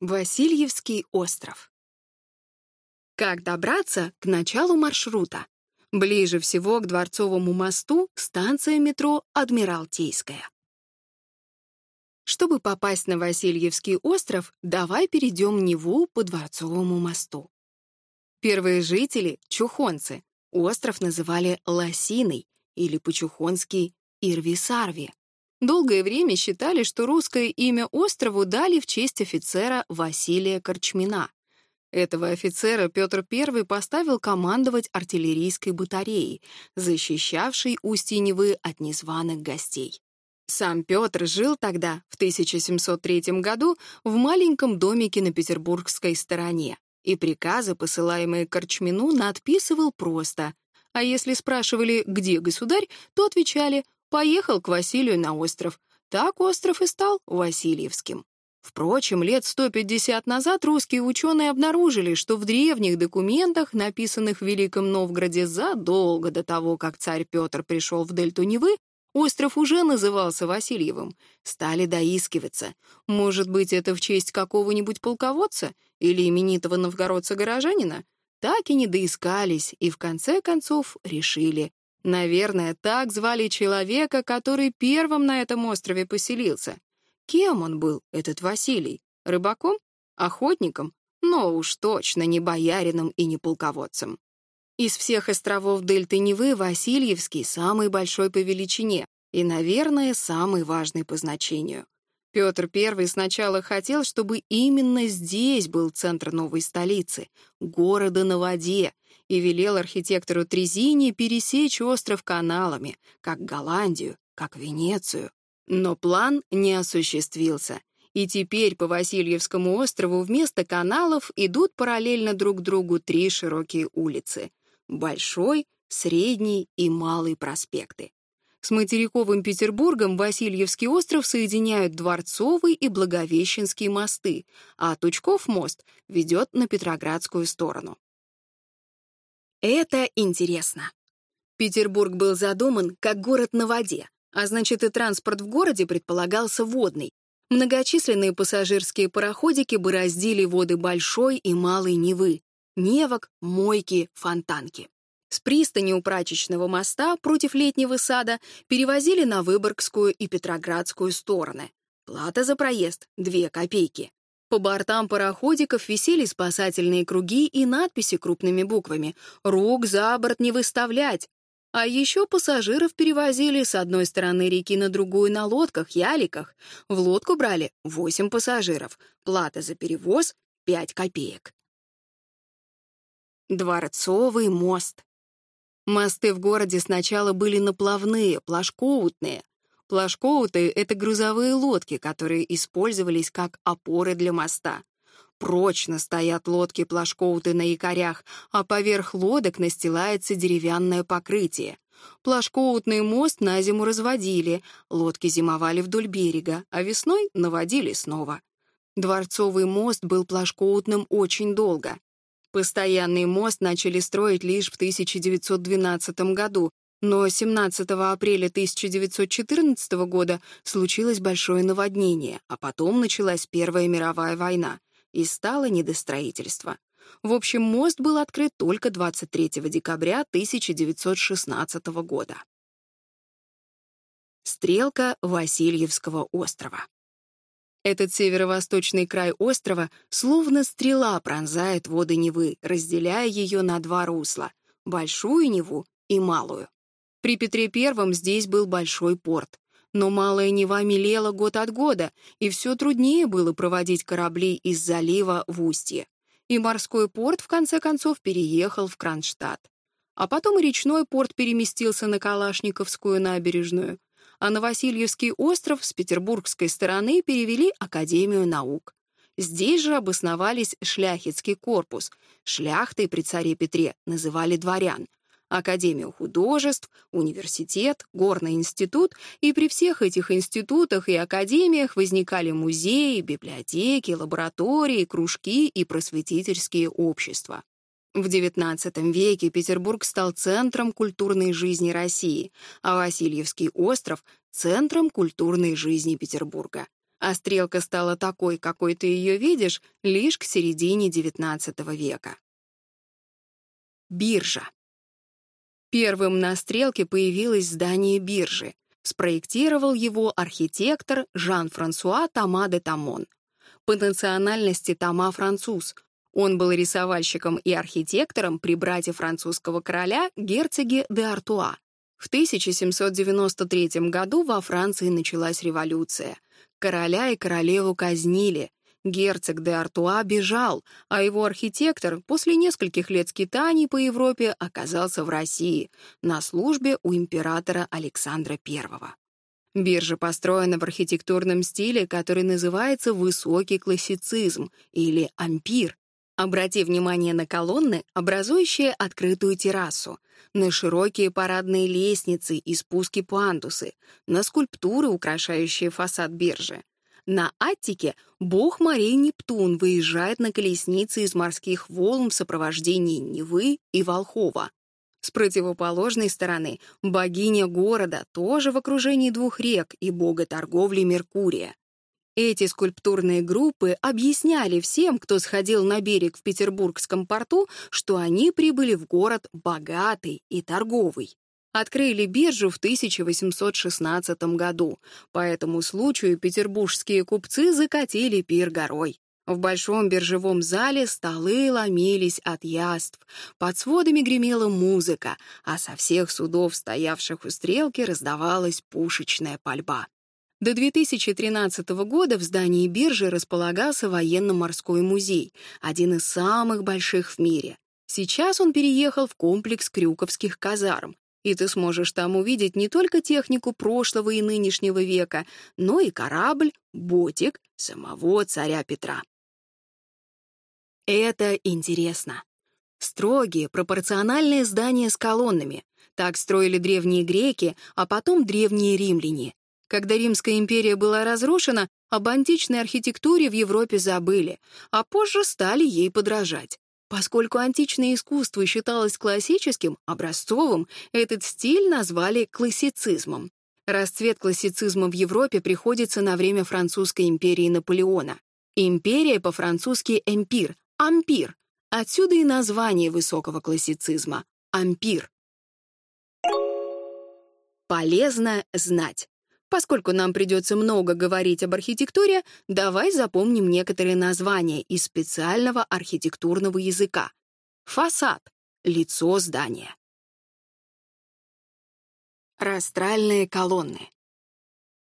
Васильевский остров. Как добраться к началу маршрута? Ближе всего к Дворцовому мосту станция метро Адмиралтейская. Чтобы попасть на Васильевский остров, давай перейдем Неву по Дворцовому мосту. Первые жители — чухонцы. Остров называли Лосиной или по-чухонски Ирви-Сарви долгое время считали, что русское имя острову дали в честь офицера Василия Корчмина. Этого офицера Петр I поставил командовать артиллерийской батареей, защищавшей Устиневы от незваных гостей. Сам Петр жил тогда, в 1703 году, в маленьком домике на петербургской стороне, и приказы, посылаемые Корчмину, надписывал просто. А если спрашивали «Где государь?», то отвечали поехал к Василию на остров. Так остров и стал Васильевским. Впрочем, лет 150 назад русские ученые обнаружили, что в древних документах, написанных в Великом Новгороде задолго до того, как царь Петр пришел в дельту Невы, остров уже назывался Васильевым. Стали доискиваться. Может быть, это в честь какого-нибудь полководца или именитого новгородца-горожанина? Так и не доискались, и в конце концов решили. Наверное, так звали человека, который первым на этом острове поселился. Кем он был, этот Василий? Рыбаком? Охотником? Но уж точно не боярином и не полководцем. Из всех островов Дельты Невы Васильевский самый большой по величине и, наверное, самый важный по значению. Петр I сначала хотел, чтобы именно здесь был центр новой столицы, города на воде, и велел архитектору Трезини пересечь остров каналами, как Голландию, как Венецию. Но план не осуществился, и теперь по Васильевскому острову вместо каналов идут параллельно друг другу три широкие улицы — Большой, Средний и Малый проспекты. С материковым Петербургом Васильевский остров соединяют Дворцовый и Благовещенский мосты, а Тучков мост ведет на Петроградскую сторону. Это интересно. Петербург был задуман как город на воде, а значит и транспорт в городе предполагался водный. Многочисленные пассажирские пароходики бороздили воды Большой и Малой Невы, Невок, Мойки, Фонтанки. С пристани у прачечного моста против летнего сада перевозили на Выборгскую и Петроградскую стороны. Плата за проезд — 2 копейки. По бортам пароходиков висели спасательные круги и надписи крупными буквами «Рук за борт не выставлять!». А еще пассажиров перевозили с одной стороны реки на другую на лодках, яликах. В лодку брали 8 пассажиров. Плата за перевоз — 5 копеек. Дворцовый мост. Мосты в городе сначала были наплавные, плашкоутные, Плашкоуты — это грузовые лодки, которые использовались как опоры для моста. Прочно стоят лодки-плашкоуты на якорях, а поверх лодок настилается деревянное покрытие. Плашкоутный мост на зиму разводили, лодки зимовали вдоль берега, а весной наводили снова. Дворцовый мост был плашкоутным очень долго. Постоянный мост начали строить лишь в 1912 году, но 17 апреля 1914 года случилось большое наводнение, а потом началась Первая мировая война, и стало недостроительство. В общем, мост был открыт только 23 декабря 1916 года. Стрелка Васильевского острова. Этот северо-восточный край острова словно стрела пронзает воды Невы, разделяя ее на два русла — большую Неву и малую. При Петре Первом здесь был большой порт. Но Малая Нева мелела год от года, и все труднее было проводить корабли из залива в устье. И морской порт, в конце концов, переехал в Кронштадт. А потом и речной порт переместился на Калашниковскую набережную, а на Васильевский остров с петербургской стороны перевели Академию наук. Здесь же обосновались шляхетский корпус. Шляхтой при царе Петре называли дворян — Академию художеств, университет, горный институт, и при всех этих институтах и академиях возникали музеи, библиотеки, лаборатории, кружки и просветительские общества. В XIX веке Петербург стал центром культурной жизни России, а Васильевский остров — центром культурной жизни Петербурга. А стрелка стала такой, какой ты ее видишь, лишь к середине XIX века. Биржа. Первым на стрелке появилось здание биржи. Спроектировал его архитектор Жан-Франсуа Тома де Тамон. По национальности Тома француз. Он был рисовальщиком и архитектором при брате французского короля герцоге де Артуа. В 1793 году во Франции началась революция. Короля и королеву казнили, Герцог де Артуа бежал, а его архитектор после нескольких лет скитаний по Европе оказался в России на службе у императора Александра I. Биржа построена в архитектурном стиле, который называется «высокий классицизм» или «ампир». Обрати внимание на колонны, образующие открытую террасу, на широкие парадные лестницы и спуски-пандусы, на скульптуры, украшающие фасад биржи. На Аттике бог морей Нептун выезжает на колеснице из морских волн в сопровождении Невы и Волхова. С противоположной стороны богиня города тоже в окружении двух рек и бога торговли Меркурия. Эти скульптурные группы объясняли всем, кто сходил на берег в Петербургском порту, что они прибыли в город богатый и торговый открыли биржу в 1816 году. По этому случаю петербургские купцы закатили пир горой. В большом биржевом зале столы ломились от яств, под сводами гремела музыка, а со всех судов, стоявших у стрелки, раздавалась пушечная пальба. До 2013 года в здании биржи располагался военно-морской музей, один из самых больших в мире. Сейчас он переехал в комплекс крюковских казарм, и ты сможешь там увидеть не только технику прошлого и нынешнего века, но и корабль, ботик самого царя Петра. Это интересно. Строгие, пропорциональные здания с колоннами. Так строили древние греки, а потом древние римляне. Когда Римская империя была разрушена, об античной архитектуре в Европе забыли, а позже стали ей подражать. Поскольку античное искусство считалось классическим, образцовым, этот стиль назвали классицизмом. Расцвет классицизма в Европе приходится на время французской империи Наполеона. Империя по-французски «эмпир», «ампир». Отсюда и название высокого классицизма — «ампир». Полезно знать. Поскольку нам придется много говорить об архитектуре, давай запомним некоторые названия из специального архитектурного языка. Фасад — лицо здания. Растральные колонны.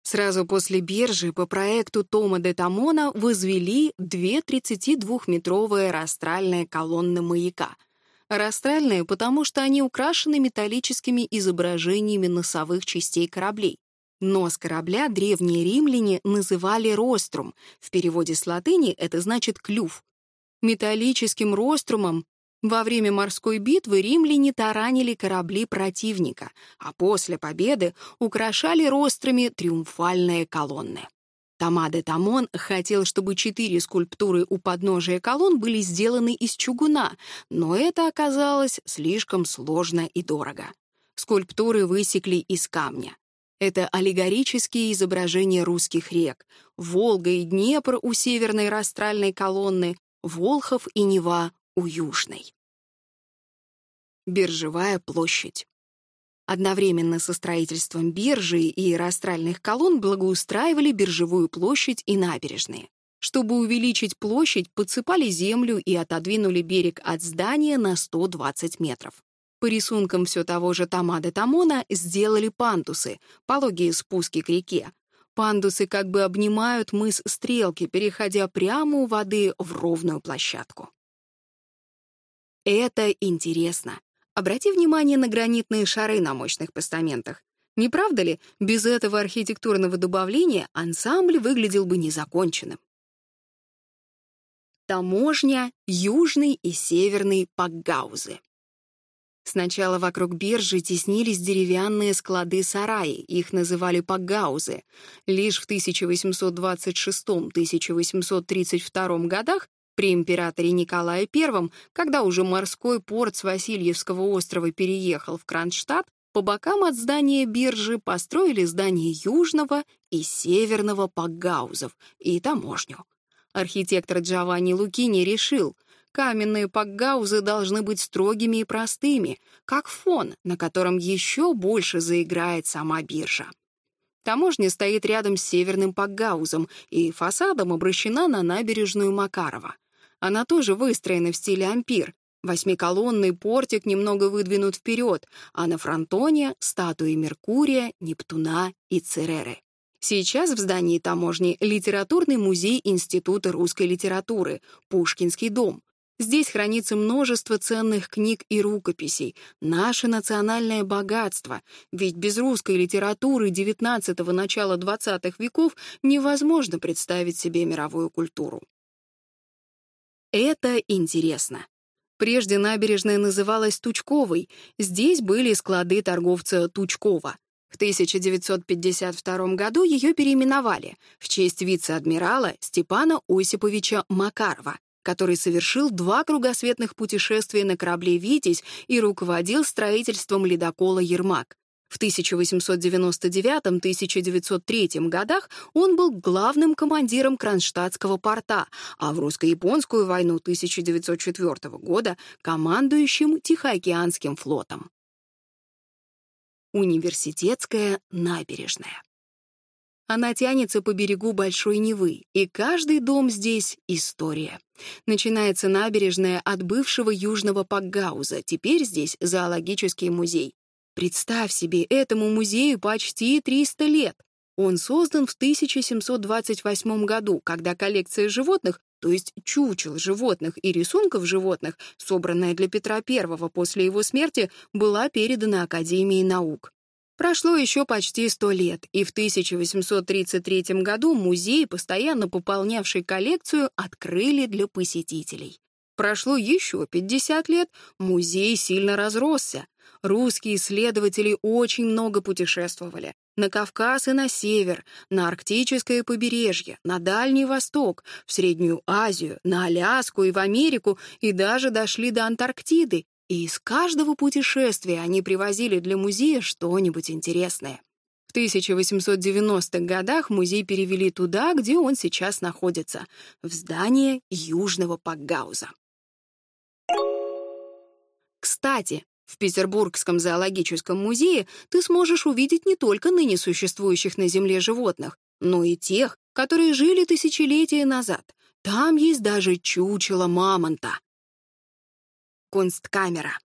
Сразу после биржи по проекту Тома де Тамона возвели две 32-метровые растральные колонны маяка. Растральные, потому что они украшены металлическими изображениями носовых частей кораблей. Нос корабля древние римляне называли рострум. В переводе с латыни это значит «клюв». Металлическим рострумом во время морской битвы римляне таранили корабли противника, а после победы украшали рострами триумфальные колонны. Тамаде Тамон хотел, чтобы четыре скульптуры у подножия колонн были сделаны из чугуна, но это оказалось слишком сложно и дорого. Скульптуры высекли из камня. Это аллегорические изображения русских рек. Волга и Днепр у северной растральной колонны, Волхов и Нева у южной. Биржевая площадь. Одновременно со строительством биржи и растральных колонн благоустраивали биржевую площадь и набережные. Чтобы увеличить площадь, подсыпали землю и отодвинули берег от здания на 120 метров. По рисункам все того же Тамада Тамона сделали пандусы, пологие спуски к реке. Пандусы как бы обнимают мыс Стрелки, переходя прямо у воды в ровную площадку. Это интересно. Обрати внимание на гранитные шары на мощных постаментах. Не правда ли, без этого архитектурного добавления ансамбль выглядел бы незаконченным? Таможня, Южный и Северный пагаузы. Сначала вокруг биржи теснились деревянные склады-сараи, их называли пагаузы. Лишь в 1826-1832 годах при императоре Николае I, когда уже морской порт с Васильевского острова переехал в Кронштадт, по бокам от здания биржи построили здания южного и северного пагаузов и таможню. Архитектор Джованни Лукини решил — Каменные пакгаузы должны быть строгими и простыми, как фон, на котором еще больше заиграет сама биржа. Таможня стоит рядом с северным пакгаузом и фасадом обращена на набережную Макарова. Она тоже выстроена в стиле ампир. Восьмиколонный портик немного выдвинут вперед, а на фронтоне — статуи Меркурия, Нептуна и Цереры. Сейчас в здании таможни литературный музей Института русской литературы, Пушкинский дом. Здесь хранится множество ценных книг и рукописей, наше национальное богатство, ведь без русской литературы XIX – начала XX веков невозможно представить себе мировую культуру. Это интересно. Прежде набережная называлась Тучковой, здесь были склады торговца Тучкова. В 1952 году ее переименовали в честь вице-адмирала Степана Осиповича Макарова, который совершил два кругосветных путешествия на корабле «Витязь» и руководил строительством ледокола «Ермак». В 1899-1903 годах он был главным командиром Кронштадтского порта, а в русско-японскую войну 1904 года — командующим Тихоокеанским флотом. Университетская набережная. Она тянется по берегу Большой Невы, и каждый дом здесь — история. Начинается набережная от бывшего Южного Пакгауза, теперь здесь зоологический музей. Представь себе, этому музею почти 300 лет. Он создан в 1728 году, когда коллекция животных, то есть чучел животных и рисунков животных, собранная для Петра I после его смерти, была передана Академии наук. Прошло еще почти сто лет, и в 1833 году музей, постоянно пополнявший коллекцию, открыли для посетителей. Прошло еще 50 лет, музей сильно разросся. Русские исследователи очень много путешествовали. На Кавказ и на север, на арктическое побережье, на Дальний Восток, в Среднюю Азию, на Аляску и в Америку, и даже дошли до Антарктиды, и из каждого путешествия они привозили для музея что-нибудь интересное. В 1890-х годах музей перевели туда, где он сейчас находится, в здание Южного Пакгауза. Кстати, в Петербургском зоологическом музее ты сможешь увидеть не только ныне существующих на Земле животных, но и тех, которые жили тысячелетия назад. Там есть даже чучело мамонта. Кунсткамера.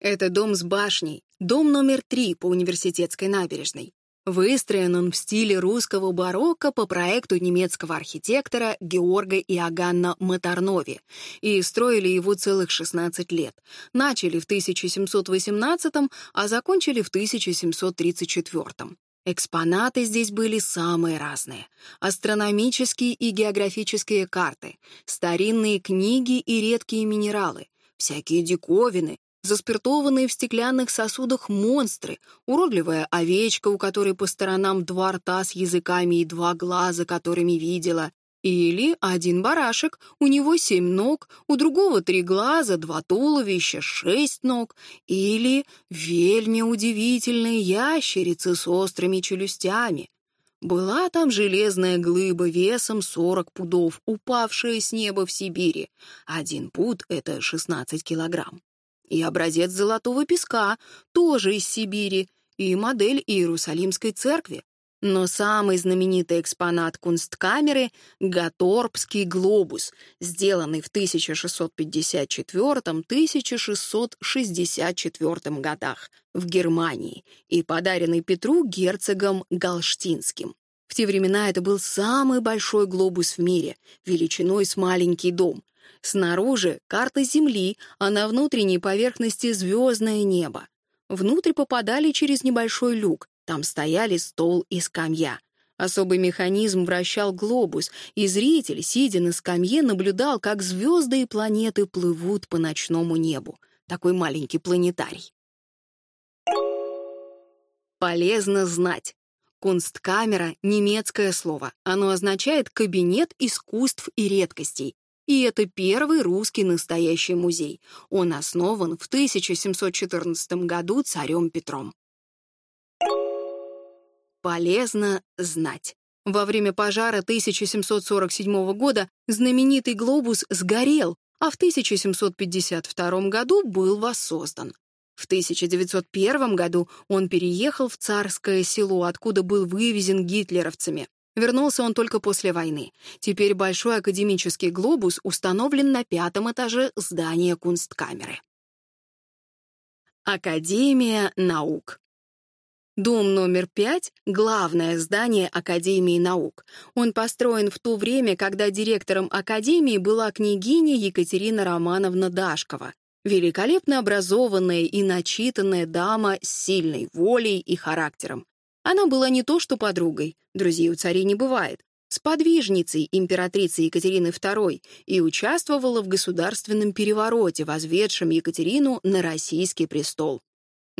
Это дом с башней, дом номер три по университетской набережной. Выстроен он в стиле русского барокко по проекту немецкого архитектора Георга Иоганна Маторнови, и строили его целых 16 лет. Начали в 1718, а закончили в 1734. Экспонаты здесь были самые разные. Астрономические и географические карты, старинные книги и редкие минералы — всякие диковины, заспиртованные в стеклянных сосудах монстры, уродливая овечка, у которой по сторонам два рта с языками и два глаза, которыми видела, или один барашек, у него семь ног, у другого три глаза, два туловища, шесть ног, или вельми удивительные ящерицы с острыми челюстями, была там железная глыба весом 40 пудов, упавшая с неба в Сибири. Один пуд — это 16 килограмм. И образец золотого песка, тоже из Сибири, и модель Иерусалимской церкви. Но самый знаменитый экспонат кунсткамеры — Гаторпский глобус, сделанный в 1654-1664 годах в Германии и подаренный Петру герцогом Галштинским. В те времена это был самый большой глобус в мире, величиной с маленький дом. Снаружи — карта Земли, а на внутренней поверхности — звездное небо. Внутрь попадали через небольшой люк, там стояли стол и скамья. Особый механизм вращал глобус, и зритель, сидя на скамье, наблюдал, как звезды и планеты плывут по ночному небу. Такой маленький планетарий. Полезно знать. Кунсткамера — немецкое слово. Оно означает «кабинет искусств и редкостей». И это первый русский настоящий музей. Он основан в 1714 году царем Петром полезно знать. Во время пожара 1747 года знаменитый глобус сгорел, а в 1752 году был воссоздан. В 1901 году он переехал в царское село, откуда был вывезен гитлеровцами. Вернулся он только после войны. Теперь большой академический глобус установлен на пятом этаже здания кунсткамеры. Академия наук. Дом номер пять — главное здание Академии наук. Он построен в то время, когда директором Академии была княгиня Екатерина Романовна Дашкова. Великолепно образованная и начитанная дама с сильной волей и характером. Она была не то что подругой, друзей у царей не бывает, сподвижницей императрицы Екатерины II и участвовала в государственном перевороте, возведшем Екатерину на российский престол.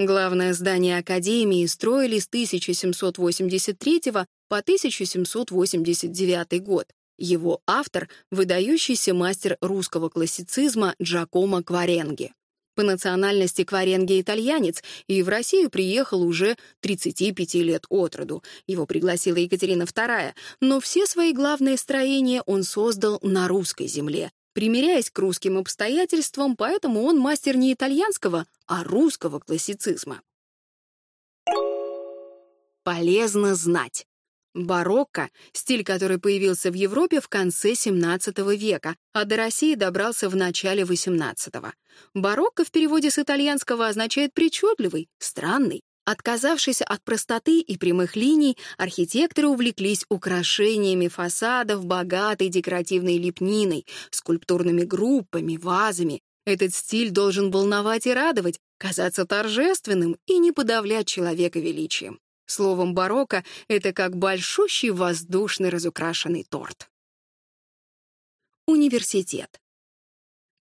Главное здание Академии строили с 1783 по 1789 год. Его автор — выдающийся мастер русского классицизма Джакомо Кваренги. По национальности Кваренги итальянец и в Россию приехал уже 35 лет от роду. Его пригласила Екатерина II, но все свои главные строения он создал на русской земле, примиряясь к русским обстоятельствам, поэтому он мастер не итальянского, а русского классицизма. Полезно знать. Барокко — стиль, который появился в Европе в конце XVII века, а до России добрался в начале XVIII. Барокко в переводе с итальянского означает «причудливый», «странный». Отказавшись от простоты и прямых линий, архитекторы увлеклись украшениями фасадов богатой декоративной лепниной, скульптурными группами, вазами. Этот стиль должен волновать и радовать, казаться торжественным и не подавлять человека величием. Словом, барокко — это как большущий воздушный разукрашенный торт. Университет.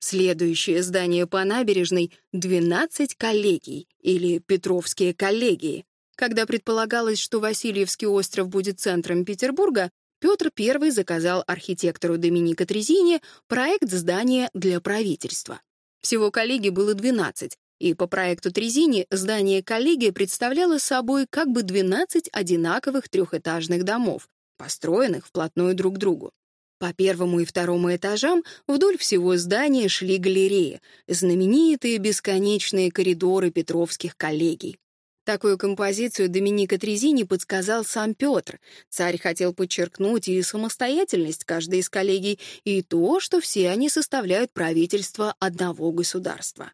Следующее здание по набережной — 12 коллегий, или Петровские коллегии. Когда предполагалось, что Васильевский остров будет центром Петербурга, Петр I заказал архитектору Доминика Трезине проект здания для правительства. Всего коллегий было 12, и по проекту Трезини здание коллегии представляло собой как бы 12 одинаковых трехэтажных домов, построенных вплотную друг к другу. По первому и второму этажам вдоль всего здания шли галереи, знаменитые бесконечные коридоры петровских коллегий. Такую композицию Доминика Трезини подсказал сам Петр. Царь хотел подчеркнуть и самостоятельность каждой из коллегий, и то, что все они составляют правительство одного государства.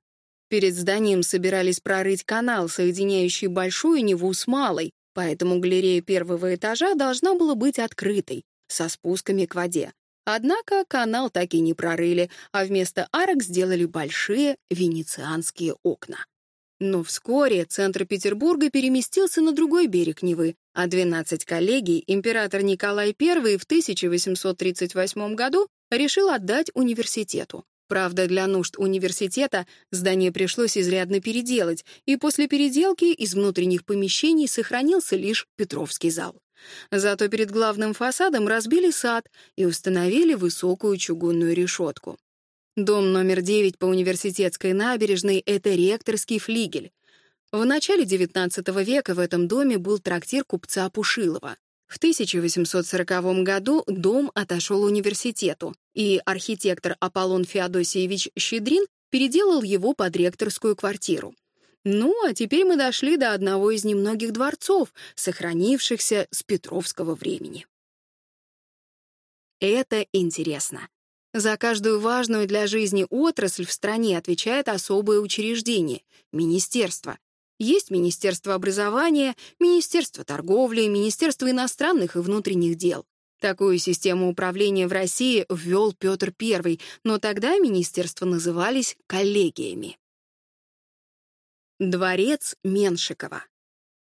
Перед зданием собирались прорыть канал, соединяющий Большую Неву с Малой, поэтому галерея первого этажа должна была быть открытой, со спусками к воде. Однако канал так и не прорыли, а вместо арок сделали большие венецианские окна. Но вскоре центр Петербурга переместился на другой берег Невы, а 12 коллегий император Николай I в 1838 году решил отдать университету. Правда, для нужд университета здание пришлось изрядно переделать, и после переделки из внутренних помещений сохранился лишь Петровский зал. Зато перед главным фасадом разбили сад и установили высокую чугунную решетку. Дом номер 9 по университетской набережной — это ректорский флигель. В начале XIX века в этом доме был трактир купца Пушилова. В 1840 году дом отошел университету, и архитектор Аполлон Феодосиевич Щедрин переделал его под ректорскую квартиру. Ну, а теперь мы дошли до одного из немногих дворцов, сохранившихся с Петровского времени. Это интересно. За каждую важную для жизни отрасль в стране отвечает особое учреждение — министерство. Есть Министерство образования, Министерство торговли, Министерство иностранных и внутренних дел. Такую систему управления в России ввел Петр I, но тогда министерства назывались коллегиями. Дворец Меншикова.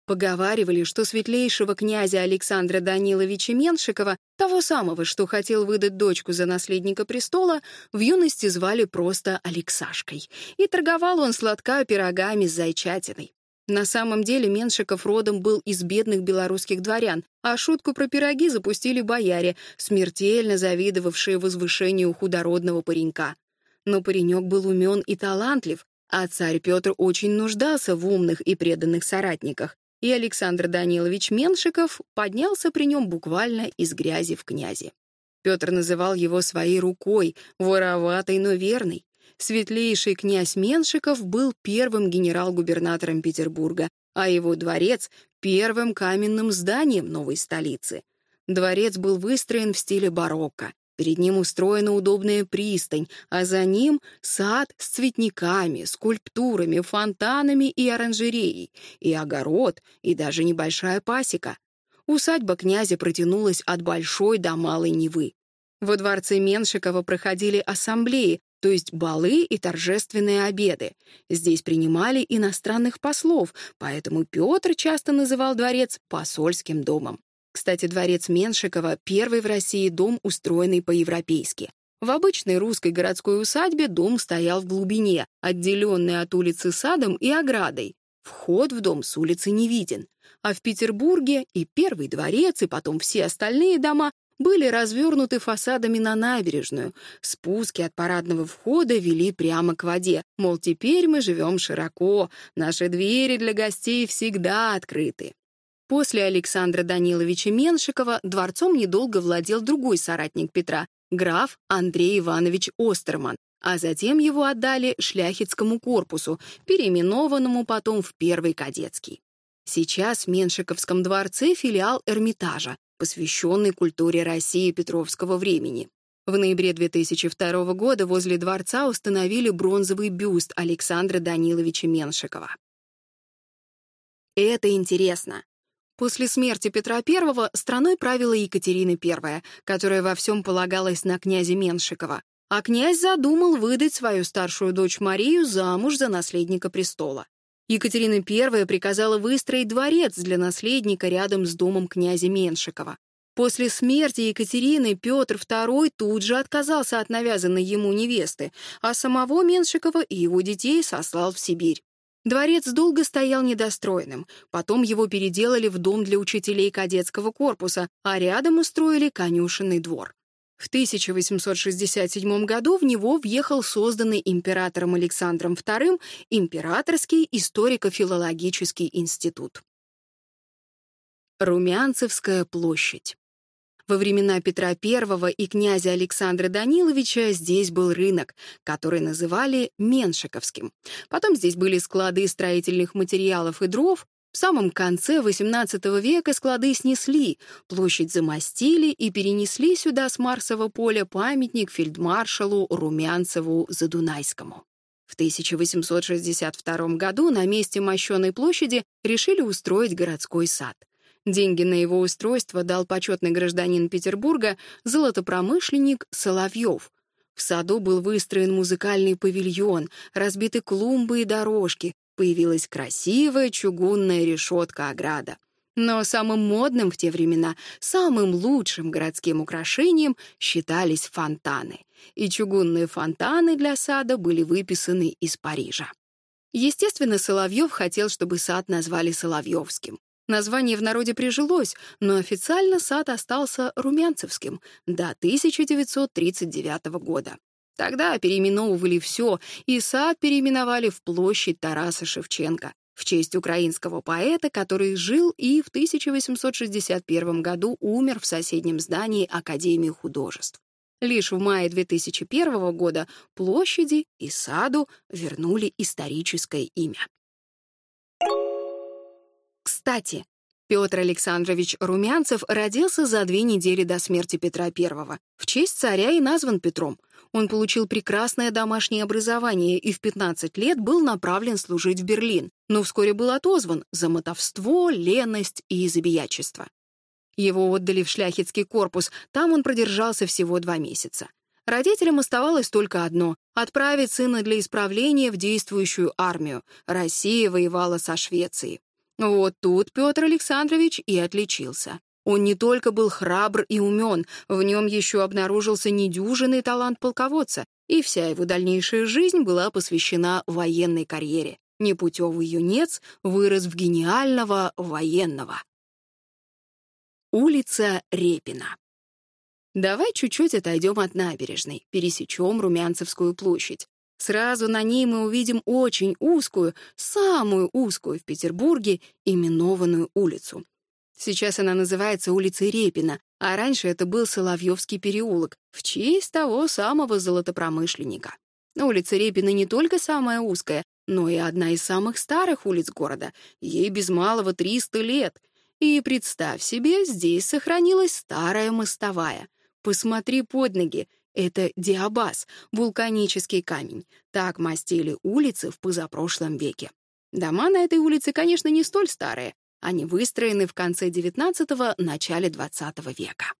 Поговаривали, что светлейшего князя Александра Даниловича Меншикова, того самого, что хотел выдать дочку за наследника престола, в юности звали просто Алексашкой, и торговал он сладка пирогами с зайчатиной. На самом деле Меншиков родом был из бедных белорусских дворян, а шутку про пироги запустили бояре, смертельно завидовавшие возвышению худородного паренька. Но паренек был умен и талантлив, а царь Петр очень нуждался в умных и преданных соратниках, и Александр Данилович Меншиков поднялся при нем буквально из грязи в князи. Петр называл его своей рукой, вороватой, но верной. Светлейший князь Меншиков был первым генерал-губернатором Петербурга, а его дворец — первым каменным зданием новой столицы. Дворец был выстроен в стиле барокко. Перед ним устроена удобная пристань, а за ним сад с цветниками, скульптурами, фонтанами и оранжереей, и огород, и даже небольшая пасека. Усадьба князя протянулась от большой до малой Невы. Во дворце Меншикова проходили ассамблеи, то есть балы и торжественные обеды. Здесь принимали иностранных послов, поэтому Петр часто называл дворец посольским домом. Кстати, дворец Меншикова — первый в России дом, устроенный по-европейски. В обычной русской городской усадьбе дом стоял в глубине, отделенный от улицы садом и оградой. Вход в дом с улицы не виден. А в Петербурге и первый дворец, и потом все остальные дома были развернуты фасадами на набережную. Спуски от парадного входа вели прямо к воде. Мол, теперь мы живем широко, наши двери для гостей всегда открыты. После Александра Даниловича Меншикова дворцом недолго владел другой соратник Петра, граф Андрей Иванович Остерман, а затем его отдали шляхетскому корпусу, переименованному потом в Первый кадетский. Сейчас в Меншиковском дворце филиал Эрмитажа, посвященный культуре России Петровского времени. В ноябре 2002 года возле дворца установили бронзовый бюст Александра Даниловича Меншикова. Это интересно. После смерти Петра I страной правила Екатерина I, которая во всем полагалась на князя Меншикова. А князь задумал выдать свою старшую дочь Марию замуж за наследника престола. Екатерина I приказала выстроить дворец для наследника рядом с домом князя Меншикова. После смерти Екатерины Петр II тут же отказался от навязанной ему невесты, а самого Меншикова и его детей сослал в Сибирь. Дворец долго стоял недостроенным, потом его переделали в дом для учителей кадетского корпуса, а рядом устроили конюшенный двор. В 1867 году в него въехал созданный императором Александром II Императорский историко-филологический институт. Румянцевская площадь. Во времена Петра I и князя Александра Даниловича здесь был рынок, который называли Меншиковским. Потом здесь были склады строительных материалов и дров, в самом конце XVIII века склады снесли, площадь замостили и перенесли сюда с Марсового поля памятник фельдмаршалу Румянцеву-Задунайскому. В 1862 году на месте Мощеной площади решили устроить городской сад. Деньги на его устройство дал почетный гражданин Петербурга золотопромышленник Соловьев. В саду был выстроен музыкальный павильон, разбиты клумбы и дорожки, появилась красивая чугунная решетка ограда. Но самым модным в те времена, самым лучшим городским украшением считались фонтаны. И чугунные фонтаны для сада были выписаны из Парижа. Естественно, Соловьев хотел, чтобы сад назвали Соловьевским. Название в народе прижилось, но официально сад остался Румянцевским до 1939 года. Тогда переименовывали все, и сад переименовали в площадь Тараса Шевченко в честь украинского поэта, который жил и в 1861 году умер в соседнем здании Академии художеств. Лишь в мае 2001 года площади и саду вернули историческое имя. Кстати, Петр Александрович Румянцев родился за две недели до смерти Петра I. В честь царя и назван Петром. Он получил прекрасное домашнее образование и в 15 лет был направлен служить в Берлин, но вскоре был отозван за мотовство, леность и забиячество. Его отдали в шляхетский корпус, там он продержался всего два месяца. Родителям оставалось только одно — отправить сына для исправления в действующую армию. Россия воевала со Швецией. Вот тут Петр Александрович и отличился. Он не только был храбр и умен, в нем еще обнаружился недюжинный талант полководца, и вся его дальнейшая жизнь была посвящена военной карьере. Непутевый юнец вырос в гениального военного. Улица Репина. Давай чуть-чуть отойдем от набережной, пересечем Румянцевскую площадь. Сразу на ней мы увидим очень узкую, самую узкую в Петербурге именованную улицу. Сейчас она называется улицей Репина, а раньше это был Соловьевский переулок, в честь того самого золотопромышленника. Улица Репина не только самая узкая, но и одна из самых старых улиц города. Ей без малого 300 лет. И представь себе, здесь сохранилась старая мостовая. Посмотри под ноги, это диабаз, вулканический камень. Так мастили улицы в позапрошлом веке. Дома на этой улице, конечно, не столь старые. Они выстроены в конце XIX — начале XX века.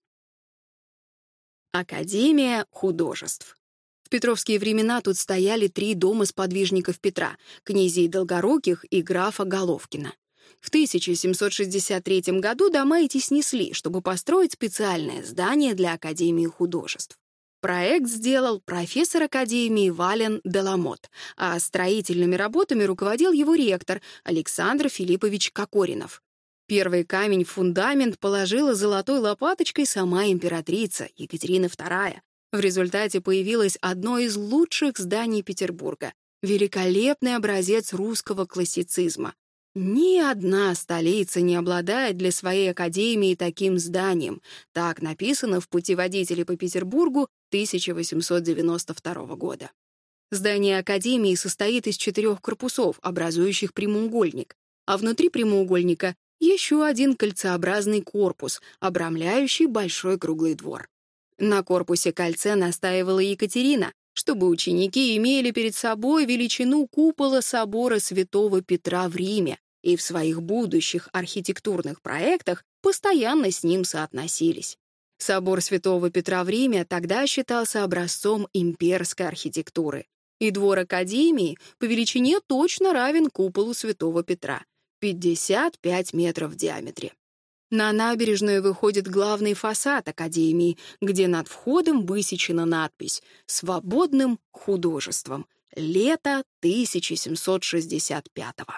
Академия художеств. В петровские времена тут стояли три дома сподвижников Петра — князей Долгоруких и графа Головкина. В 1763 году дома эти снесли, чтобы построить специальное здание для Академии художеств. Проект сделал профессор Академии Вален Деламот, а строительными работами руководил его ректор Александр Филиппович Кокоринов. Первый камень в фундамент положила золотой лопаточкой сама императрица Екатерина II. В результате появилось одно из лучших зданий Петербурга — великолепный образец русского классицизма. Ни одна столица не обладает для своей академии таким зданием. Так написано в путеводителе по Петербургу 1892 года. Здание Академии состоит из четырех корпусов, образующих прямоугольник, а внутри прямоугольника еще один кольцеобразный корпус, обрамляющий большой круглый двор. На корпусе кольце настаивала Екатерина, чтобы ученики имели перед собой величину купола собора Святого Петра в Риме и в своих будущих архитектурных проектах постоянно с ним соотносились. Собор Святого Петра в Риме тогда считался образцом имперской архитектуры, и двор Академии по величине точно равен куполу Святого Петра — 55 метров в диаметре. На набережную выходит главный фасад Академии, где над входом высечена надпись «Свободным художеством. Лето 1765-го».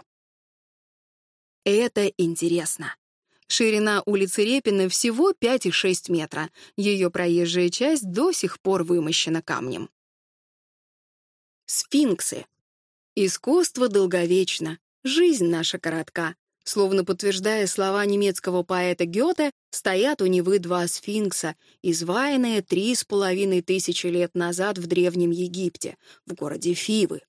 Это интересно. Ширина улицы Репина всего 5,6 метра. Ее проезжая часть до сих пор вымощена камнем. Сфинксы. Искусство долговечно. Жизнь наша коротка. Словно подтверждая слова немецкого поэта Гёте, стоят у Невы два сфинкса, изваянные три с половиной тысячи лет назад в Древнем Египте, в городе Фивы.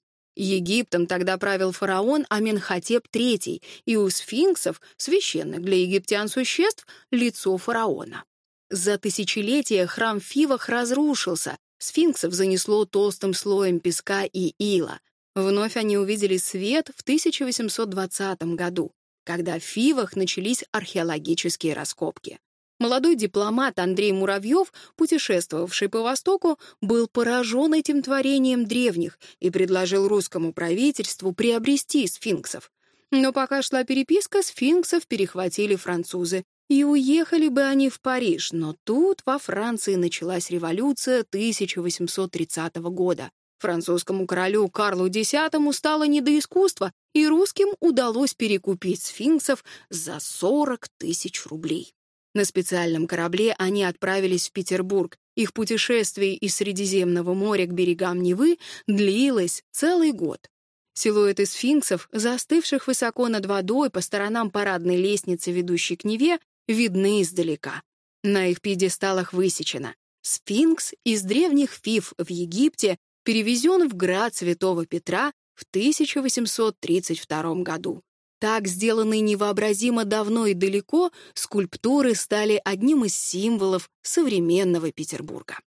Египтом тогда правил фараон Аменхотеп III, и у сфинксов, священных для египтян существ, лицо фараона. За тысячелетия храм Фивах разрушился, сфинксов занесло толстым слоем песка и ила. Вновь они увидели свет в 1820 году, когда в Фивах начались археологические раскопки. Молодой дипломат Андрей Муравьев, путешествовавший по Востоку, был поражен этим творением древних и предложил русскому правительству приобрести сфинксов. Но пока шла переписка, сфинксов перехватили французы. И уехали бы они в Париж, но тут во Франции началась революция 1830 года. Французскому королю Карлу X стало не до искусства, и русским удалось перекупить сфинксов за 40 тысяч рублей. На специальном корабле они отправились в Петербург. Их путешествие из Средиземного моря к берегам Невы длилось целый год. Силуэты сфинксов, застывших высоко над водой по сторонам парадной лестницы, ведущей к Неве, видны издалека. На их пьедесталах высечено. Сфинкс из древних Фиф в Египте перевезен в град Святого Петра в 1832 году. Так сделанные невообразимо давно и далеко, скульптуры стали одним из символов современного Петербурга.